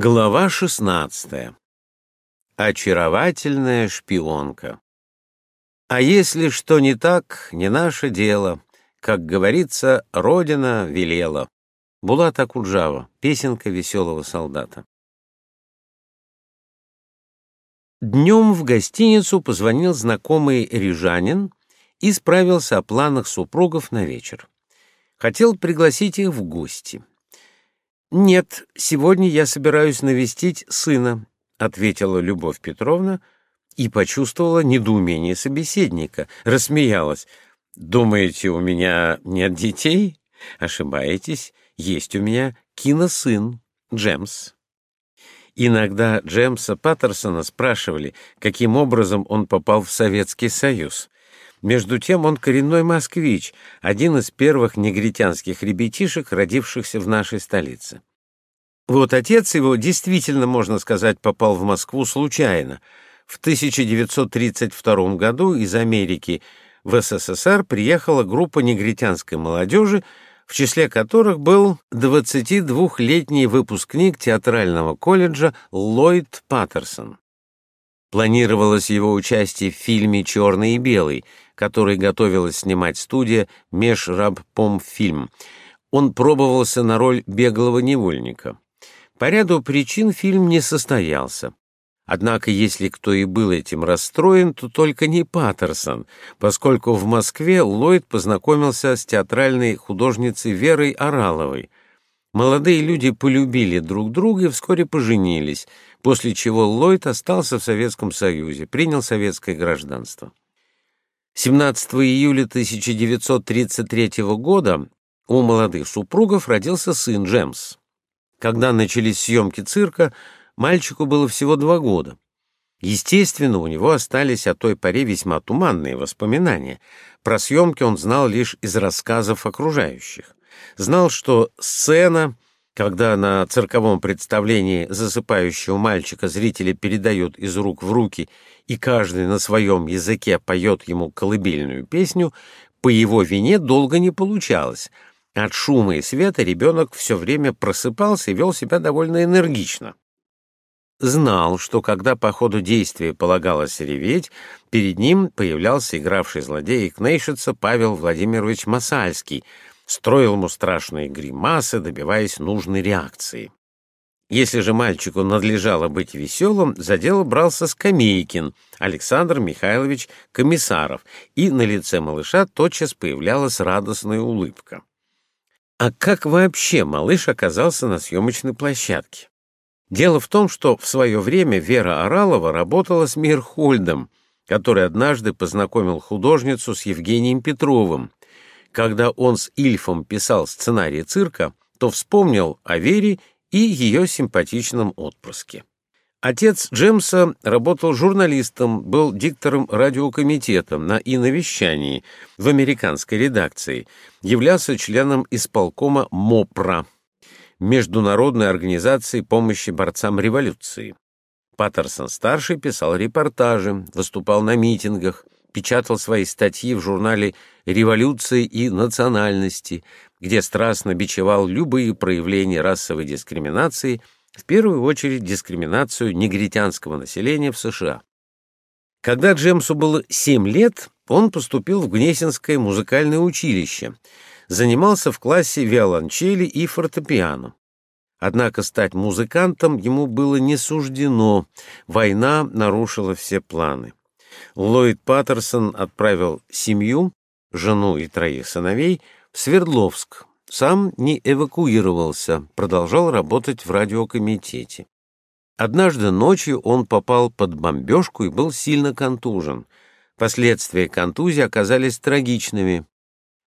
Глава 16. Очаровательная шпионка. А если что не так, не наше дело. Как говорится, родина велела. Булат Акуджава. Песенка веселого солдата. Днем в гостиницу позвонил знакомый рижанин и справился о планах супругов на вечер. Хотел пригласить их в гости. «Нет, сегодня я собираюсь навестить сына», — ответила Любовь Петровна и почувствовала недоумение собеседника, рассмеялась. «Думаете, у меня нет детей? Ошибаетесь, есть у меня киносын Джемс». Иногда Джемса Паттерсона спрашивали, каким образом он попал в Советский Союз. Между тем он коренной москвич, один из первых негритянских ребятишек, родившихся в нашей столице. Вот отец его действительно, можно сказать, попал в Москву случайно. В 1932 году из Америки в СССР приехала группа негритянской молодежи, в числе которых был 22-летний выпускник театрального колледжа Ллойд Паттерсон. Планировалось его участие в фильме «Черный и белый», который готовилась снимать студия Межрабпомфильм. Он пробовался на роль беглого невольника. По ряду причин фильм не состоялся. Однако, если кто и был этим расстроен, то только не Паттерсон, поскольку в Москве Ллойд познакомился с театральной художницей Верой Ораловой. Молодые люди полюбили друг друга и вскоре поженились, после чего Ллойд остался в Советском Союзе, принял советское гражданство. 17 июля 1933 года у молодых супругов родился сын Джемс. Когда начались съемки цирка, мальчику было всего два года. Естественно, у него остались о той поре весьма туманные воспоминания. Про съемки он знал лишь из рассказов окружающих. Знал, что сцена когда на цирковом представлении засыпающего мальчика зрители передают из рук в руки, и каждый на своем языке поет ему колыбельную песню, по его вине долго не получалось. От шума и света ребенок все время просыпался и вел себя довольно энергично. Знал, что когда по ходу действия полагалось реветь, перед ним появлялся игравший злодея Кнейшица Павел Владимирович Масальский — строил ему страшные гримасы, добиваясь нужной реакции. Если же мальчику надлежало быть веселым, за дело брался Скамейкин, Александр Михайлович Комиссаров, и на лице малыша тотчас появлялась радостная улыбка. А как вообще малыш оказался на съемочной площадке? Дело в том, что в свое время Вера Оралова работала с Мирхольдом, который однажды познакомил художницу с Евгением Петровым, когда он с Ильфом писал сценарий цирка, то вспомнил о Вере и ее симпатичном отпрыске. Отец Джемса работал журналистом, был диктором радиокомитета на иновещании в американской редакции, являлся членом исполкома МОПРА, Международной организации помощи борцам революции. Паттерсон-старший писал репортажи, выступал на митингах, печатал свои статьи в журнале «Революции и национальности», где страстно бичевал любые проявления расовой дискриминации, в первую очередь дискриминацию негритянского населения в США. Когда Джемсу было 7 лет, он поступил в Гнесинское музыкальное училище, занимался в классе виолончели и фортепиано. Однако стать музыкантом ему было не суждено, война нарушила все планы. Ллойд Паттерсон отправил семью, жену и троих сыновей, в Свердловск. Сам не эвакуировался, продолжал работать в радиокомитете. Однажды ночью он попал под бомбежку и был сильно контужен. Последствия контузии оказались трагичными.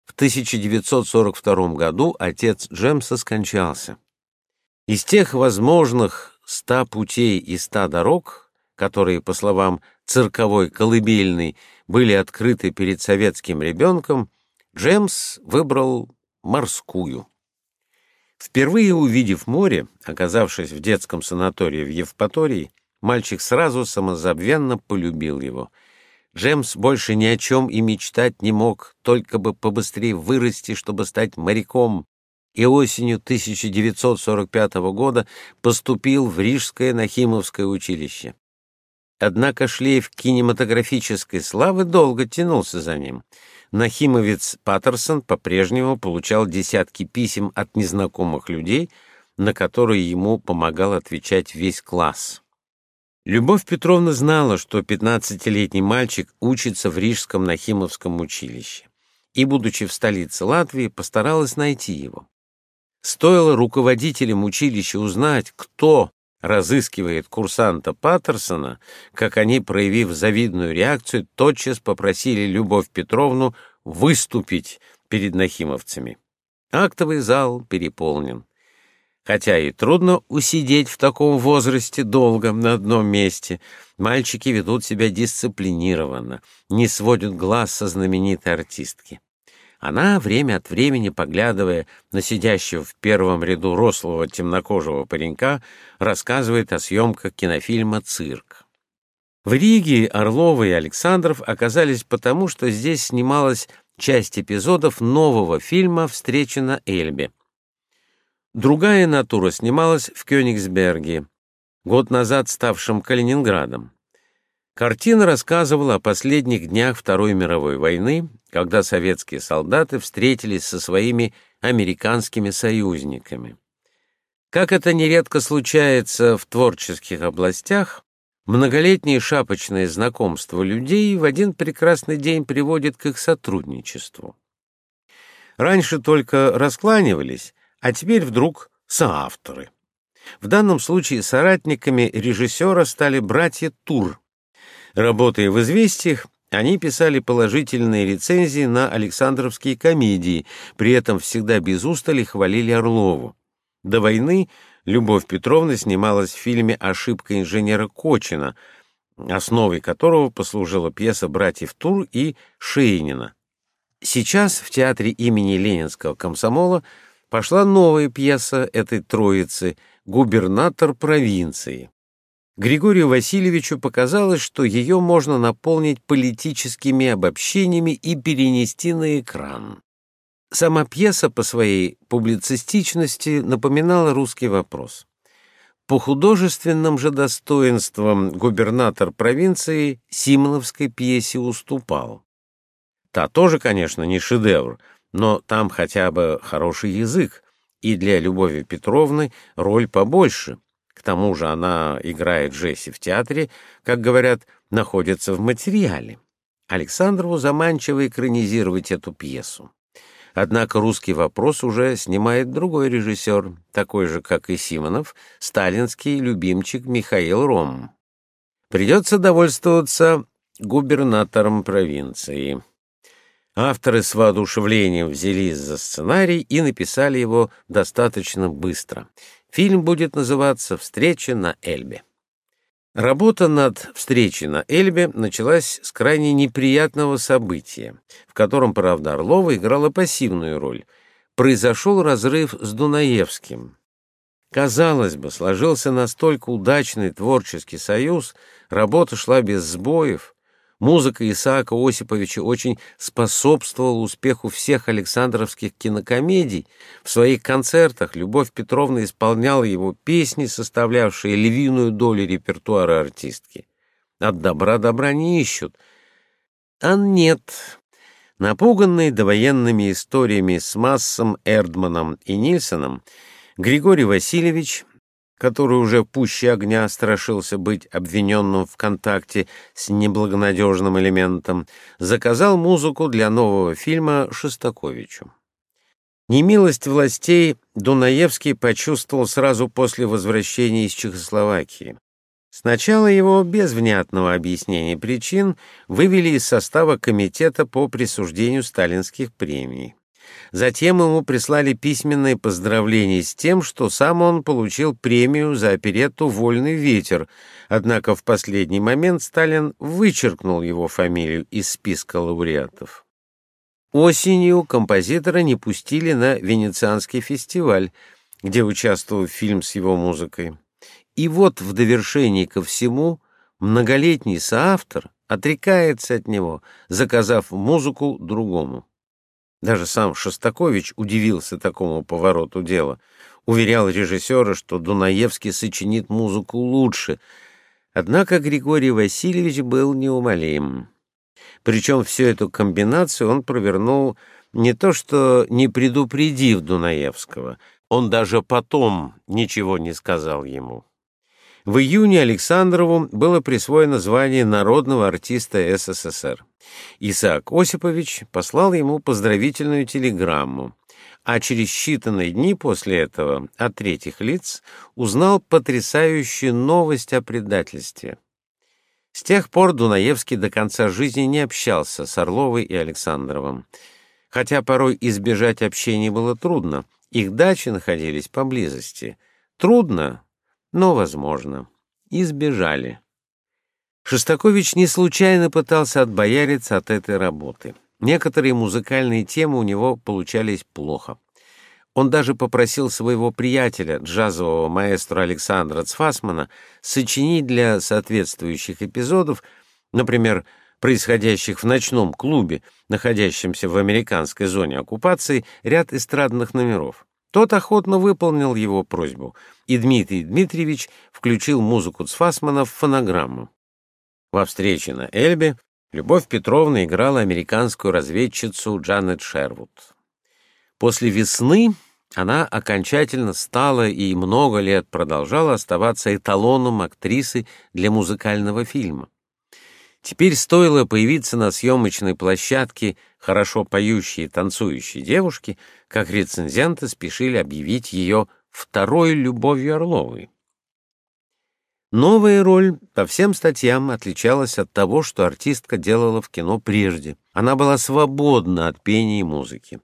В 1942 году отец Джемса скончался. Из тех возможных ста путей и ста дорог, которые, по словам цирковой колыбельной были открыты перед советским ребенком, Джемс выбрал морскую. Впервые увидев море, оказавшись в детском санатории в Евпатории, мальчик сразу самозабвенно полюбил его. Джемс больше ни о чем и мечтать не мог, только бы побыстрее вырасти, чтобы стать моряком. и осенью 1945 года поступил в Рижское Нахимовское училище. Однако шлейф кинематографической славы долго тянулся за ним. Нахимовец Паттерсон по-прежнему получал десятки писем от незнакомых людей, на которые ему помогал отвечать весь класс. Любовь Петровна знала, что 15-летний мальчик учится в Рижском Нахимовском училище, и, будучи в столице Латвии, постаралась найти его. Стоило руководителям училища узнать, кто разыскивает курсанта Паттерсона, как они, проявив завидную реакцию, тотчас попросили Любовь Петровну выступить перед нахимовцами. Актовый зал переполнен. Хотя и трудно усидеть в таком возрасте долго на одном месте, мальчики ведут себя дисциплинированно, не сводят глаз со знаменитой артистки. Она, время от времени, поглядывая на сидящего в первом ряду рослого темнокожего паренька, рассказывает о съемках кинофильма «Цирк». В Риге Орлова и Александров оказались потому, что здесь снималась часть эпизодов нового фильма «Встреча на Эльбе», Другая натура снималась в Кёнигсберге, год назад ставшем Калининградом. Картина рассказывала о последних днях Второй мировой войны, когда советские солдаты встретились со своими американскими союзниками. Как это нередко случается в творческих областях, многолетнее шапочное знакомство людей в один прекрасный день приводит к их сотрудничеству. Раньше только раскланивались, а теперь вдруг соавторы. В данном случае соратниками режиссера стали братья Тур. Работая в «Известиях», они писали положительные рецензии на Александровские комедии, при этом всегда без устали хвалили Орлову. До войны Любовь Петровна снималась в фильме «Ошибка инженера Кочина», основой которого послужила пьеса братьев Тур и Шейнина. Сейчас в театре имени Ленинского комсомола пошла новая пьеса этой троицы «Губернатор провинции». Григорию Васильевичу показалось, что ее можно наполнить политическими обобщениями и перенести на экран. Сама пьеса по своей публицистичности напоминала русский вопрос. По художественным же достоинствам губернатор провинции Симоновской пьесе уступал. Та тоже, конечно, не шедевр, но там хотя бы хороший язык, и для Любови Петровны роль побольше. К тому же она играет Джесси в театре, как говорят, находится в материале. Александрову заманчиво экранизировать эту пьесу. Однако русский вопрос уже снимает другой режиссер, такой же, как и Симонов, сталинский любимчик Михаил Ром. Придется довольствоваться губернатором провинции. Авторы с воодушевлением взялись за сценарий и написали его достаточно быстро. Фильм будет называться «Встреча на Эльбе». Работа над «Встречей на Эльбе» началась с крайне неприятного события, в котором, правда, Орлова играла пассивную роль. Произошел разрыв с Дунаевским. Казалось бы, сложился настолько удачный творческий союз, работа шла без сбоев — Музыка Исаака Осиповича очень способствовала успеху всех Александровских кинокомедий. В своих концертах Любовь Петровна исполняла его песни, составлявшие львиную долю репертуара артистки. От добра добра не ищут. А нет. Напуганный довоенными историями с Массом, Эрдманом и Нильсоном, Григорий Васильевич который уже пуще огня страшился быть обвиненным в контакте с неблагонадежным элементом, заказал музыку для нового фильма Шостаковичу. Немилость властей Дунаевский почувствовал сразу после возвращения из Чехословакии. Сначала его без внятного объяснения причин вывели из состава комитета по присуждению сталинских премий. Затем ему прислали письменное поздравление с тем, что сам он получил премию за оперетту «Вольный ветер», однако в последний момент Сталин вычеркнул его фамилию из списка лауреатов. Осенью композитора не пустили на Венецианский фестиваль, где участвовал фильм с его музыкой. И вот в довершении ко всему многолетний соавтор отрекается от него, заказав музыку другому. Даже сам Шостакович удивился такому повороту дела. Уверял режиссера, что Дунаевский сочинит музыку лучше. Однако Григорий Васильевич был неумолим. Причем всю эту комбинацию он провернул не то что не предупредив Дунаевского, он даже потом ничего не сказал ему. В июне Александрову было присвоено звание народного артиста СССР. Исаак Осипович послал ему поздравительную телеграмму, а через считанные дни после этого от третьих лиц узнал потрясающую новость о предательстве. С тех пор Дунаевский до конца жизни не общался с Орловой и Александровым. Хотя порой избежать общения было трудно, их дачи находились поблизости. Трудно, но возможно. Избежали. Шостакович не случайно пытался отбояриться от этой работы. Некоторые музыкальные темы у него получались плохо. Он даже попросил своего приятеля, джазового маэстро Александра Цфасмана, сочинить для соответствующих эпизодов, например, происходящих в ночном клубе, находящемся в американской зоне оккупации, ряд эстрадных номеров. Тот охотно выполнил его просьбу, и Дмитрий Дмитриевич включил музыку Цфасмана в фонограмму. Во встрече на Эльбе Любовь Петровна играла американскую разведчицу Джанет Шервуд. После весны она окончательно стала и много лет продолжала оставаться эталоном актрисы для музыкального фильма. Теперь стоило появиться на съемочной площадке хорошо поющей и танцующей девушки, как рецензенты спешили объявить ее второй любовью Орловой. Новая роль по всем статьям отличалась от того, что артистка делала в кино прежде. Она была свободна от пения и музыки.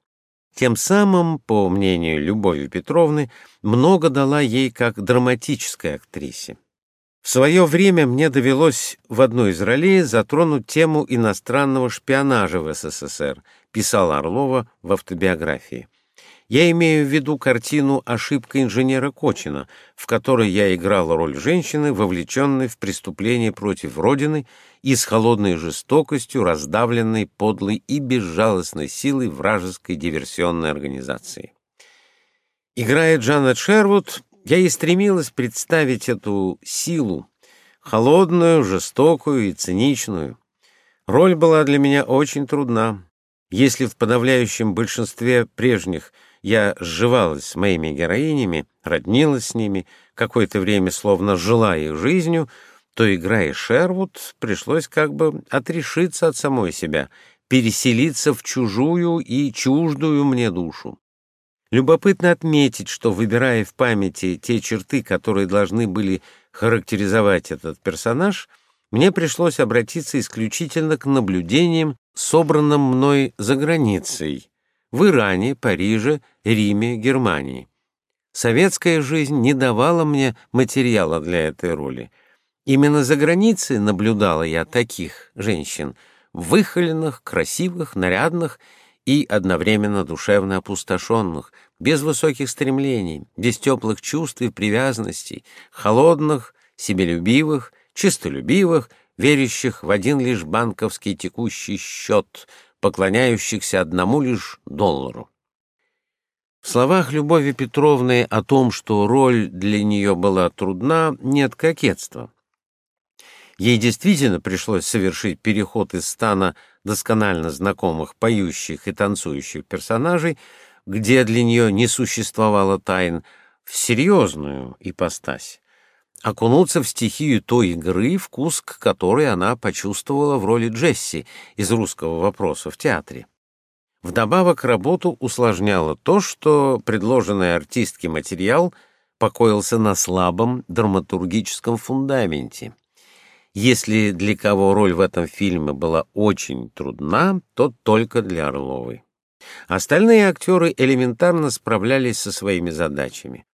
Тем самым, по мнению Любови Петровны, много дала ей как драматической актрисе. В свое время мне довелось в одной из ролей затронуть тему иностранного шпионажа в СССР, писала Орлова в автобиографии. Я имею в виду картину «Ошибка инженера Кочина», в которой я играл роль женщины, вовлеченной в преступление против Родины и с холодной жестокостью раздавленной подлой и безжалостной силой вражеской диверсионной организации. Играя Джанет Шервуд, я и стремилась представить эту силу, холодную, жестокую и циничную. Роль была для меня очень трудна. Если в подавляющем большинстве прежних – я сживалась с моими героинями, роднилась с ними, какое-то время словно жила их жизнью, то, играя Шервуд, пришлось как бы отрешиться от самой себя, переселиться в чужую и чуждую мне душу. Любопытно отметить, что, выбирая в памяти те черты, которые должны были характеризовать этот персонаж, мне пришлось обратиться исключительно к наблюдениям, собранным мной за границей, в Иране, Париже, Риме, Германии. Советская жизнь не давала мне материала для этой роли. Именно за границей наблюдала я таких женщин, выхоленных, красивых, нарядных и одновременно душевно опустошенных, без высоких стремлений, без теплых чувств и привязанностей, холодных, себелюбивых, чистолюбивых, верящих в один лишь банковский текущий счет — поклоняющихся одному лишь доллару. В словах Любови Петровны о том, что роль для нее была трудна, нет кокетства. Ей действительно пришлось совершить переход из стана досконально знакомых поющих и танцующих персонажей, где для нее не существовало тайн, в серьезную ипостась окунуться в стихию той игры, вкус к которой она почувствовала в роли Джесси из «Русского вопроса» в театре. Вдобавок работу усложняло то, что предложенный артистке материал покоился на слабом драматургическом фундаменте. Если для кого роль в этом фильме была очень трудна, то только для Орловой. Остальные актеры элементарно справлялись со своими задачами.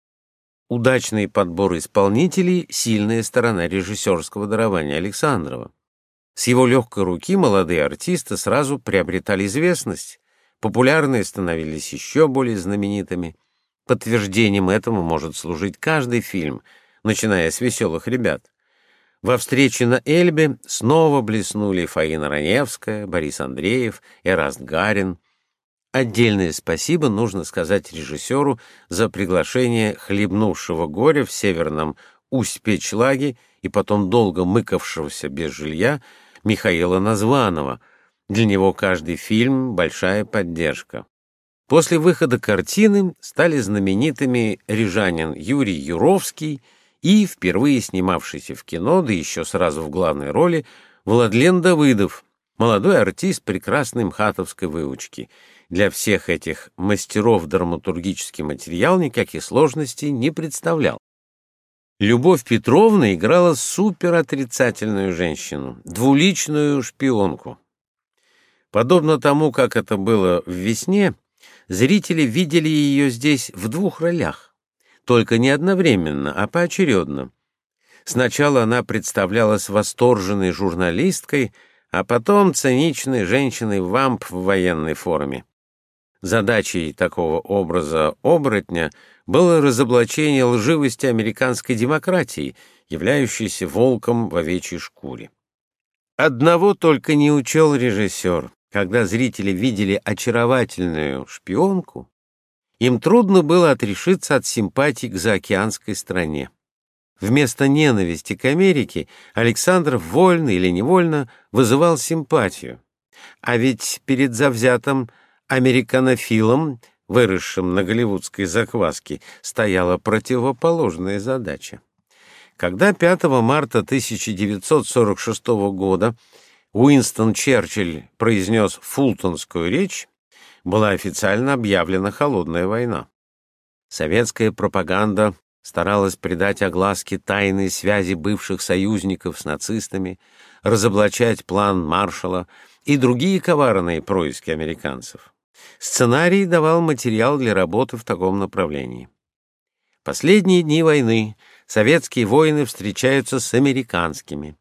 Удачный подбор исполнителей — сильная сторона режиссерского дарования Александрова. С его легкой руки молодые артисты сразу приобретали известность, популярные становились еще более знаменитыми. Подтверждением этому может служить каждый фильм, начиная с «Веселых ребят». Во встрече на Эльбе снова блеснули Фаина Раневская, Борис Андреев, Эраст Гарин. Отдельное спасибо нужно сказать режиссеру за приглашение хлебнувшего горя в северном Усть-Печлаге и потом долго мыкавшегося без жилья Михаила Названова. Для него каждый фильм — большая поддержка. После выхода картины стали знаменитыми рижанин Юрий Юровский и, впервые снимавшийся в кино, да еще сразу в главной роли, Владлен Давыдов, молодой артист прекрасной мхатовской выучки — для всех этих мастеров драматургический материал никаких сложностей не представлял. Любовь Петровна играла суперотрицательную женщину, двуличную шпионку. Подобно тому, как это было в «Весне», зрители видели ее здесь в двух ролях, только не одновременно, а поочередно. Сначала она представлялась восторженной журналисткой, а потом циничной женщиной-вамп в военной форме. Задачей такого образа оборотня было разоблачение лживости американской демократии, являющейся волком в овечьей шкуре. Одного только не учел режиссер. Когда зрители видели очаровательную шпионку, им трудно было отрешиться от симпатий к заокеанской стране. Вместо ненависти к Америке Александр вольно или невольно вызывал симпатию. А ведь перед завзятым американофилам, выросшим на голливудской закваске, стояла противоположная задача. Когда 5 марта 1946 года Уинстон Черчилль произнес фултонскую речь, была официально объявлена холодная война. Советская пропаганда старалась придать огласке тайные связи бывших союзников с нацистами, разоблачать план маршала и другие коварные происки американцев. Сценарий давал материал для работы в таком направлении. Последние дни войны советские воины встречаются с американскими.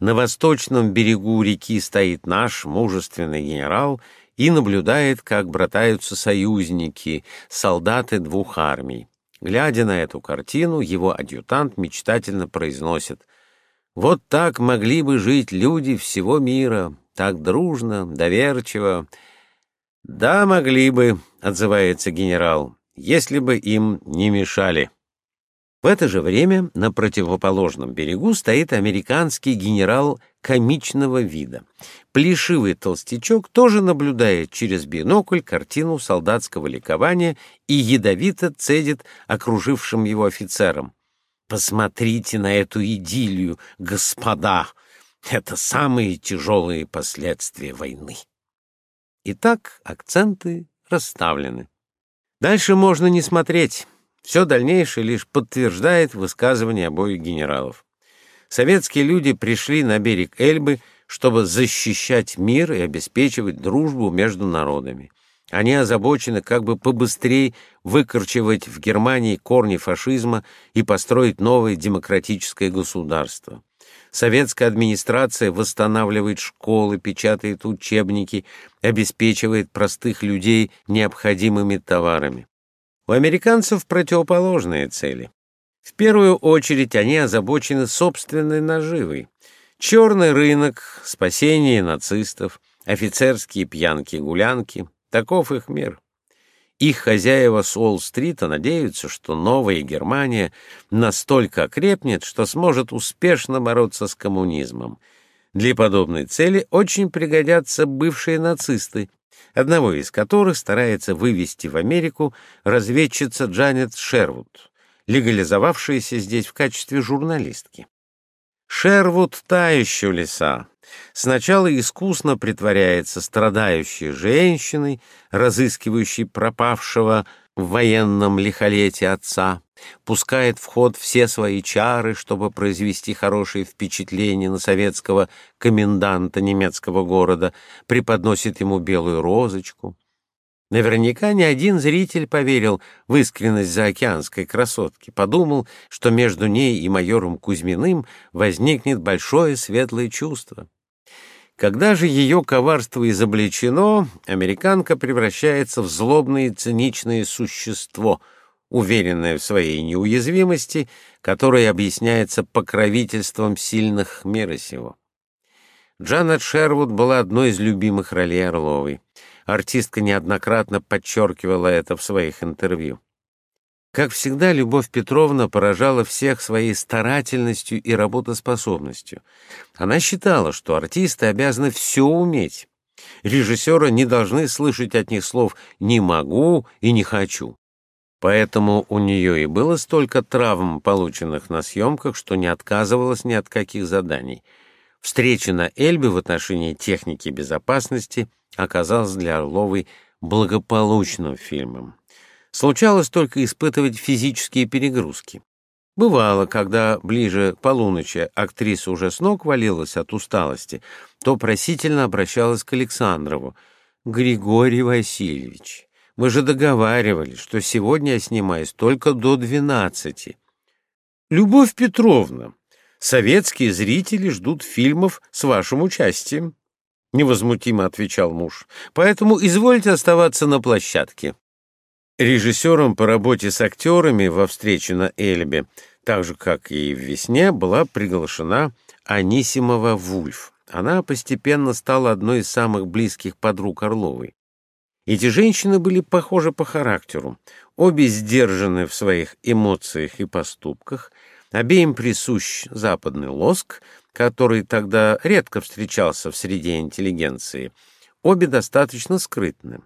На восточном берегу реки стоит наш мужественный генерал и наблюдает, как братаются союзники, солдаты двух армий. Глядя на эту картину, его адъютант мечтательно произносит «Вот так могли бы жить люди всего мира, так дружно, доверчиво, «Да, могли бы», — отзывается генерал, — «если бы им не мешали». В это же время на противоположном берегу стоит американский генерал комичного вида. Плешивый толстячок тоже наблюдает через бинокль картину солдатского ликования и ядовито цедит окружившим его офицерам. «Посмотрите на эту идиллию, господа! Это самые тяжелые последствия войны!» Итак, акценты расставлены. Дальше можно не смотреть. Все дальнейшее лишь подтверждает высказывание обоих генералов. Советские люди пришли на берег Эльбы, чтобы защищать мир и обеспечивать дружбу между народами. Они озабочены как бы побыстрее выкорчевать в Германии корни фашизма и построить новое демократическое государство. Советская администрация восстанавливает школы, печатает учебники, обеспечивает простых людей необходимыми товарами. У американцев противоположные цели. В первую очередь они озабочены собственной наживой. Черный рынок, спасение нацистов, офицерские пьянки-гулянки — таков их мир. Их хозяева с Уолл-стрита надеются, что новая Германия настолько окрепнет, что сможет успешно бороться с коммунизмом. Для подобной цели очень пригодятся бывшие нацисты, одного из которых старается вывести в Америку разведчица Джанет Шервуд, легализовавшаяся здесь в качестве журналистки. Шервуд — та еще лиса, Сначала искусно притворяется страдающей женщиной, разыскивающей пропавшего в военном лихолетии отца, пускает в ход все свои чары, чтобы произвести хорошее впечатление на советского коменданта немецкого города, преподносит ему белую розочку. Наверняка ни один зритель поверил в искренность заокеанской красотки, подумал, что между ней и майором Кузьминым возникнет большое светлое чувство. Когда же ее коварство изобличено, американка превращается в злобное и циничное существо, уверенное в своей неуязвимости, которое объясняется покровительством сильных мира сего. Джанет Шервуд была одной из любимых ролей Орловой. Артистка неоднократно подчеркивала это в своих интервью. Как всегда, Любовь Петровна поражала всех своей старательностью и работоспособностью. Она считала, что артисты обязаны все уметь. Режиссеры не должны слышать от них слов «не могу» и «не хочу». Поэтому у нее и было столько травм, полученных на съемках, что не отказывалась ни от каких заданий. Встреча на Эльбе в отношении техники безопасности оказалась для Орловой благополучным фильмом. Случалось только испытывать физические перегрузки. Бывало, когда ближе к полуночи актриса уже с ног валилась от усталости, то просительно обращалась к Александрову. «Григорий Васильевич, мы же договаривались, что сегодня я снимаюсь только до двенадцати». «Любовь Петровна, советские зрители ждут фильмов с вашим участием», — невозмутимо отвечал муж. «Поэтому извольте оставаться на площадке». Режиссером по работе с актерами во встрече на Эльбе, так же, как и в «Весне», была приглашена Анисимова Вульф. Она постепенно стала одной из самых близких подруг Орловой. Эти женщины были похожи по характеру, обе сдержаны в своих эмоциях и поступках, обеим присущ западный лоск, который тогда редко встречался в среде интеллигенции, обе достаточно скрытны.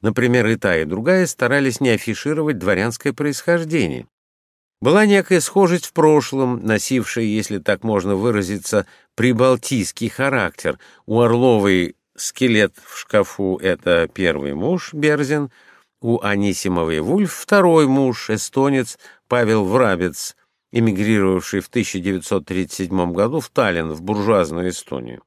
Например, и та, и другая старались не афишировать дворянское происхождение. Была некая схожесть в прошлом, носившая, если так можно выразиться, прибалтийский характер. У Орловой скелет в шкафу — это первый муж Берзин, у Анисимовой Вульф — второй муж, эстонец Павел Врабец, эмигрировавший в 1937 году в Таллин, в буржуазную Эстонию.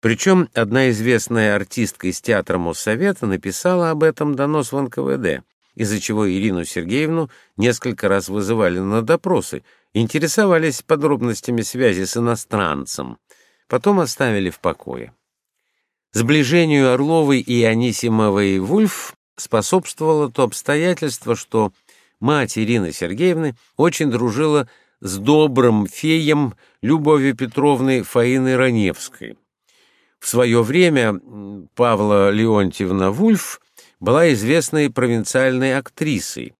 Причем одна известная артистка из театра Моссовета написала об этом донос в НКВД, из-за чего Ирину Сергеевну несколько раз вызывали на допросы, интересовались подробностями связи с иностранцем, потом оставили в покое. Сближению Орловой и Анисимовой Вульф способствовало то обстоятельство, что мать Ирины Сергеевны очень дружила с добрым феем Любовью Петровной Фаиной Раневской. В свое время Павла Леонтьевна Вульф была известной провинциальной актрисой,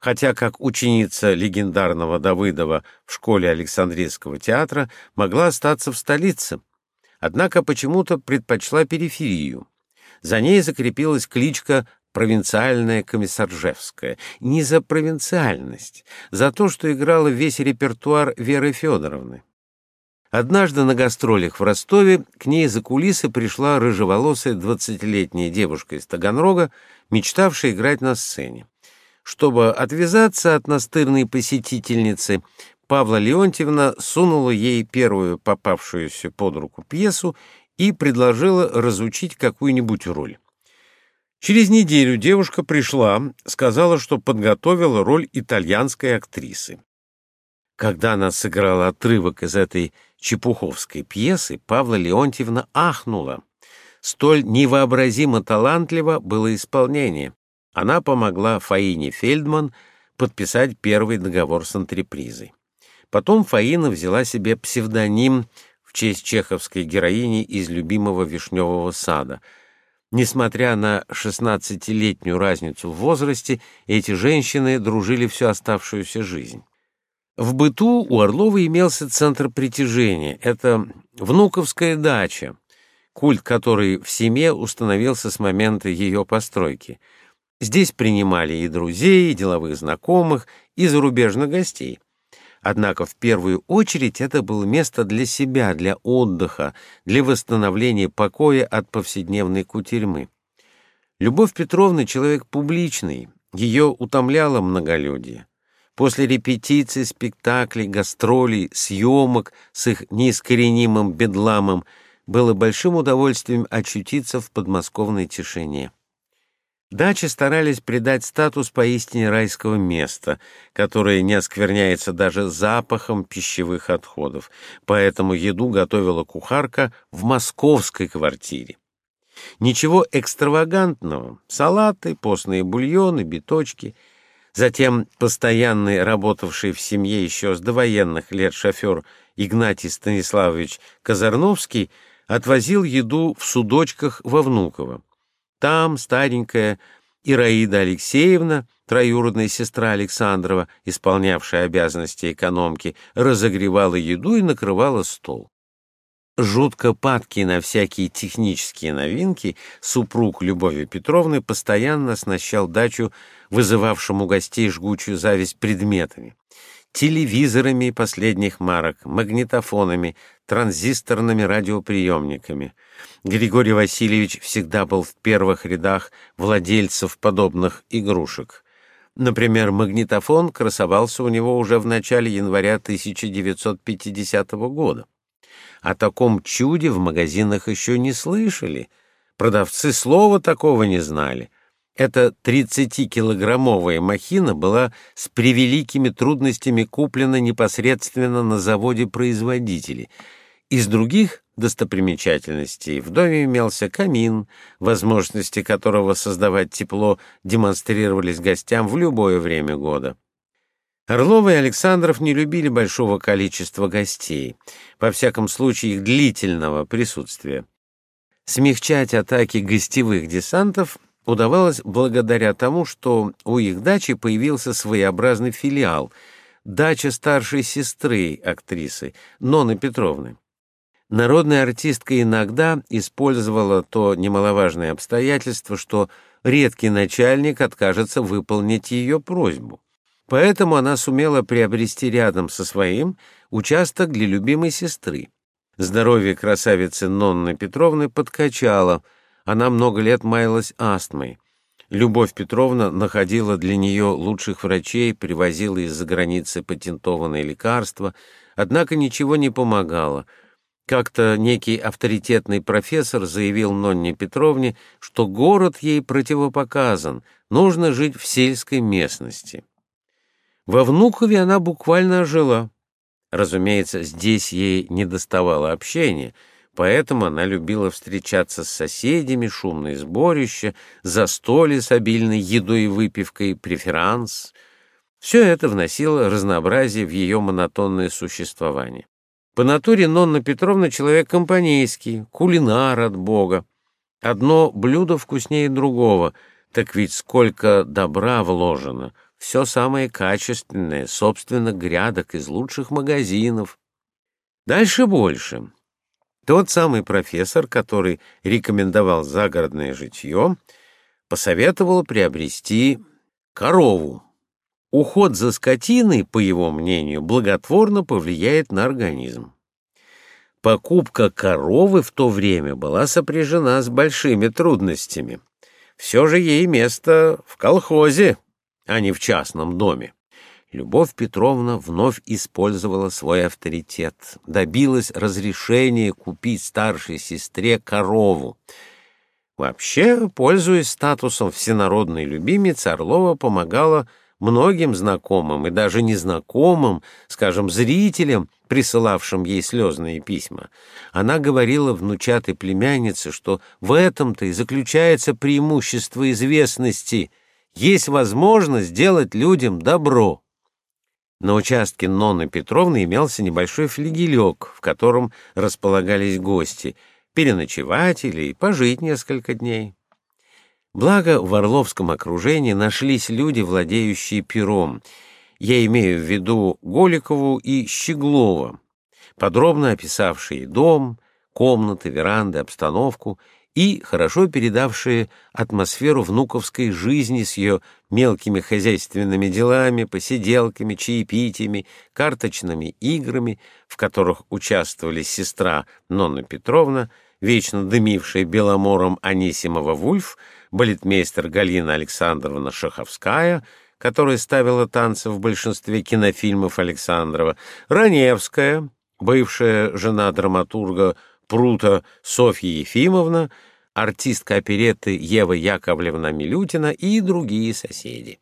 хотя как ученица легендарного Давыдова в школе Александрийского театра могла остаться в столице, однако почему-то предпочла периферию. За ней закрепилась кличка провинциальная комиссаржевская. Не за провинциальность, за то, что играла весь репертуар Веры Федоровны. Однажды на гастролях в Ростове к ней за кулисы пришла рыжеволосая двадцатилетняя девушка из Таганрога, мечтавшая играть на сцене. Чтобы отвязаться от настырной посетительницы, Павла Леонтьевна сунула ей первую попавшуюся под руку пьесу и предложила разучить какую-нибудь роль. Через неделю девушка пришла, сказала, что подготовила роль итальянской актрисы. Когда она сыграла отрывок из этой чепуховской пьесы, Павла Леонтьевна ахнула. Столь невообразимо талантливо было исполнение. Она помогла Фаине Фельдман подписать первый договор с антрепризой. Потом Фаина взяла себе псевдоним в честь чеховской героини из любимого «Вишневого сада». Несмотря на шестнадцатилетнюю разницу в возрасте, эти женщины дружили всю оставшуюся жизнь. В быту у Орлова имелся центр притяжения. Это внуковская дача, культ которой в семье установился с момента ее постройки. Здесь принимали и друзей, и деловых знакомых, и зарубежных гостей. Однако в первую очередь это было место для себя, для отдыха, для восстановления покоя от повседневной кутерьмы. Любовь Петровна — человек публичный, ее утомляло многолюдие. После репетиций, спектаклей, гастролей, съемок с их неискоренимым бедламом было большим удовольствием очутиться в подмосковной тишине. Дачи старались придать статус поистине райского места, которое не оскверняется даже запахом пищевых отходов, поэтому еду готовила кухарка в московской квартире. Ничего экстравагантного — салаты, постные бульоны, биточки — Затем постоянный, работавший в семье еще с довоенных лет шофер Игнатий Станиславович Казарновский отвозил еду в судочках во Внуково. Там старенькая Ираида Алексеевна, троюродная сестра Александрова, исполнявшая обязанности экономки, разогревала еду и накрывала стол. Жутко падкий на всякие технические новинки, супруг Любови Петровны постоянно оснащал дачу, вызывавшему гостей жгучую зависть предметами. Телевизорами последних марок, магнитофонами, транзисторными радиоприемниками. Григорий Васильевич всегда был в первых рядах владельцев подобных игрушек. Например, магнитофон красовался у него уже в начале января 1950 года. О таком чуде в магазинах еще не слышали. Продавцы слова такого не знали. Эта 30-килограммовая махина была с превеликими трудностями куплена непосредственно на заводе производителей. Из других достопримечательностей в доме имелся камин, возможности которого создавать тепло демонстрировались гостям в любое время года. Орлов и Александров не любили большого количества гостей, во всяком случае их длительного присутствия. Смягчать атаки гостевых десантов удавалось благодаря тому, что у их дачи появился своеобразный филиал — дача старшей сестры актрисы Ноны Петровны. Народная артистка иногда использовала то немаловажное обстоятельство, что редкий начальник откажется выполнить ее просьбу. Поэтому она сумела приобрести рядом со своим участок для любимой сестры. Здоровье красавицы Нонны Петровны подкачало, она много лет маялась астмой. Любовь Петровна находила для нее лучших врачей, привозила из-за границы патентованные лекарства, однако ничего не помогало. Как-то некий авторитетный профессор заявил Нонне Петровне, что город ей противопоказан, нужно жить в сельской местности. Во Внукове она буквально ожила. Разумеется, здесь ей не доставало общения, поэтому она любила встречаться с соседями, шумные сборища, застолье с обильной едой и выпивкой, преферанс. Все это вносило разнообразие в ее монотонное существование. По натуре Нонна Петровна человек компанейский, кулинар от Бога. Одно блюдо вкуснее другого, так ведь сколько добра вложено — все самое качественное, собственно, грядок из лучших магазинов. Дальше больше. Тот самый профессор, который рекомендовал загородное житье, посоветовал приобрести корову. Уход за скотиной, по его мнению, благотворно повлияет на организм. Покупка коровы в то время была сопряжена с большими трудностями. Все же ей место в колхозе а не в частном доме. Любовь Петровна вновь использовала свой авторитет, добилась разрешения купить старшей сестре корову. Вообще, пользуясь статусом всенародной любимицы, Орлова помогала многим знакомым и даже незнакомым, скажем, зрителям, присылавшим ей слезные письма. Она говорила внучатой племяннице, что в этом-то и заключается преимущество известности — есть возможность сделать людям добро. На участке Нонны Петровны имелся небольшой флигелек, в котором располагались гости, переночевать или пожить несколько дней. Благо, в Орловском окружении нашлись люди, владеющие пером. Я имею в виду Голикову и Щеглова, подробно описавшие дом, комнаты, веранды, обстановку и хорошо передавшие атмосферу внуковской жизни с ее мелкими хозяйственными делами, посиделками, чаепитиями, карточными играми, в которых участвовали сестра Нонна Петровна, вечно дымившая беломором Анисимова Вульф, балетмейстер Галина Александровна Шаховская, которая ставила танцы в большинстве кинофильмов Александрова, Раневская, бывшая жена драматурга Прута Софья Ефимовна, артистка оперетты Ева Яковлевна Милютина и другие соседи.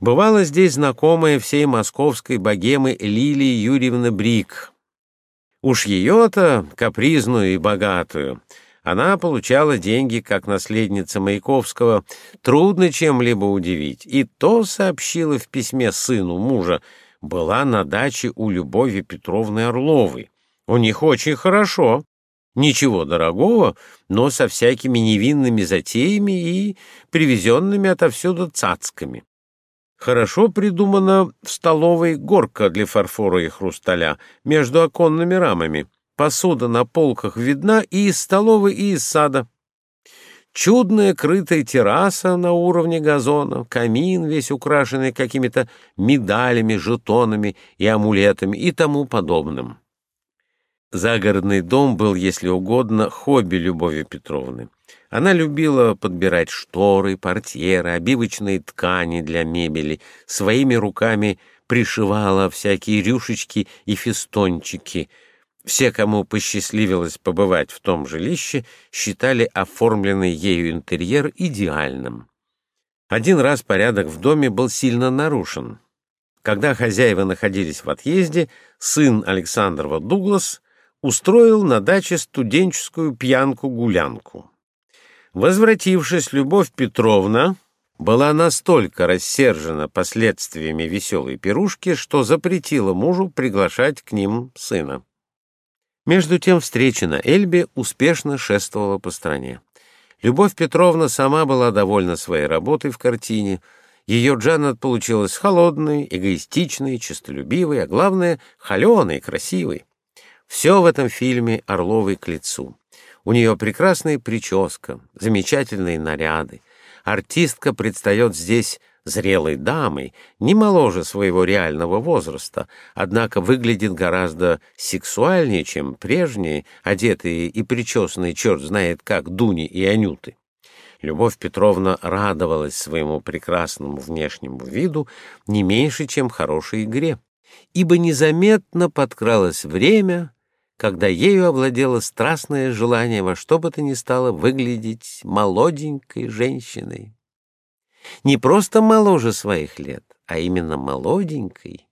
Бывала здесь знакомая всей московской богемы Лилии Юрьевны Брик. Уж ее-то, капризную и богатую, она получала деньги как наследница Маяковского, трудно чем-либо удивить, и то сообщила в письме сыну мужа, была на даче у Любови Петровны Орловой. У них очень хорошо. Ничего дорогого, но со всякими невинными затеями и привезенными отовсюду цацками. Хорошо придумана в столовой горка для фарфора и хрусталя между оконными рамами. Посуда на полках видна и из столовой, и из сада. Чудная крытая терраса на уровне газона, камин весь украшенный какими-то медалями, жетонами и амулетами и тому подобным. Загородный дом был, если угодно, хобби Любови Петровны. Она любила подбирать шторы, портьеры, обивочные ткани для мебели, своими руками пришивала всякие рюшечки и фестончики — все, кому посчастливилось побывать в том жилище, считали оформленный ею интерьер идеальным. Один раз порядок в доме был сильно нарушен. Когда хозяева находились в отъезде, сын Александрова Дуглас устроил на даче студенческую пьянку-гулянку. Возвратившись, Любовь Петровна была настолько рассержена последствиями веселой пирушки, что запретила мужу приглашать к ним сына. Между тем встреча на Эльбе успешно шествовала по стране. Любовь Петровна сама была довольна своей работой в картине. Ее Джанет получилась холодной, эгоистичной, честолюбивой, а главное — холеной, красивой. Все в этом фильме Орловой к лицу. У нее прекрасная прическа, замечательные наряды. Артистка предстает здесь зрелой дамой, не моложе своего реального возраста, однако выглядит гораздо сексуальнее, чем прежние, одетые и причесанные черт знает как Дуни и Анюты. Любовь Петровна радовалась своему прекрасному внешнему виду не меньше, чем хорошей игре, ибо незаметно подкралось время, когда ею овладело страстное желание во что бы то ни стало выглядеть молоденькой женщиной не просто моложе своих лет, а именно молоденькой.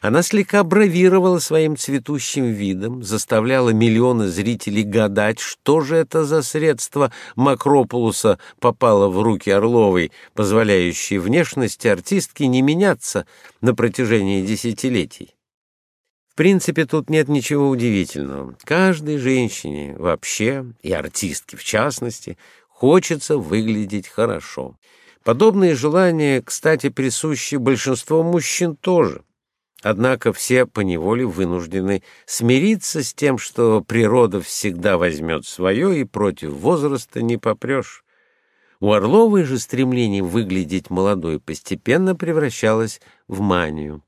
Она слегка бравировала своим цветущим видом, заставляла миллионы зрителей гадать, что же это за средство Макропулуса попало в руки Орловой, позволяющее внешности артистки не меняться на протяжении десятилетий. Принципе, тут нет ничего удивительного. Каждой женщине вообще, и артистке в частности, хочется выглядеть хорошо. Подобные желания, кстати, присущи большинству мужчин тоже. Однако все поневоле вынуждены смириться с тем, что природа всегда возьмет свое, и против возраста не попрешь. У Орловой же стремление выглядеть молодой постепенно превращалось в манию.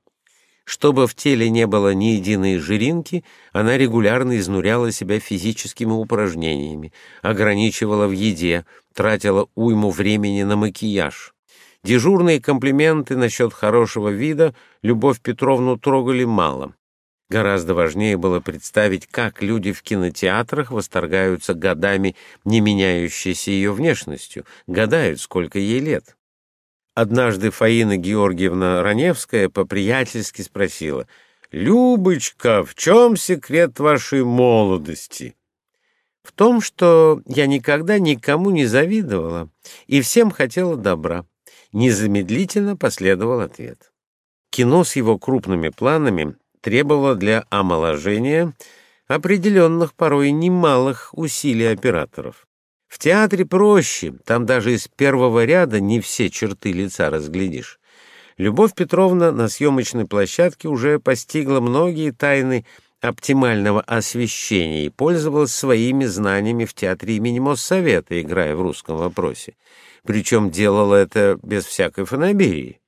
Чтобы в теле не было ни единой жиринки, она регулярно изнуряла себя физическими упражнениями, ограничивала в еде, тратила уйму времени на макияж. Дежурные комплименты насчет хорошего вида Любовь Петровну трогали мало. Гораздо важнее было представить, как люди в кинотеатрах восторгаются годами не меняющейся ее внешностью, гадают, сколько ей лет. Однажды Фаина Георгиевна Раневская по-приятельски спросила, «Любочка, в чем секрет вашей молодости?» «В том, что я никогда никому не завидовала и всем хотела добра». Незамедлительно последовал ответ. Кино с его крупными планами требовало для омоложения определенных, порой немалых усилий операторов. В театре проще, там даже из первого ряда не все черты лица разглядишь. Любовь Петровна на съемочной площадке уже постигла многие тайны оптимального освещения и пользовалась своими знаниями в театре имени Моссовета, играя в русском вопросе. Причем делала это без всякой фанаберии.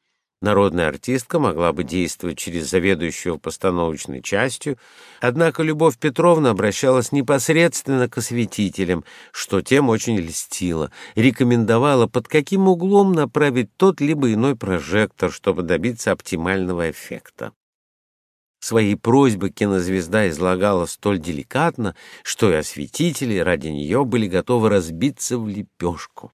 Народная артистка могла бы действовать через заведующего постановочной частью, однако Любовь Петровна обращалась непосредственно к осветителям, что тем очень льстило, рекомендовала, под каким углом направить тот либо иной прожектор, чтобы добиться оптимального эффекта. Свои просьбы кинозвезда излагала столь деликатно, что и осветители ради нее были готовы разбиться в лепешку.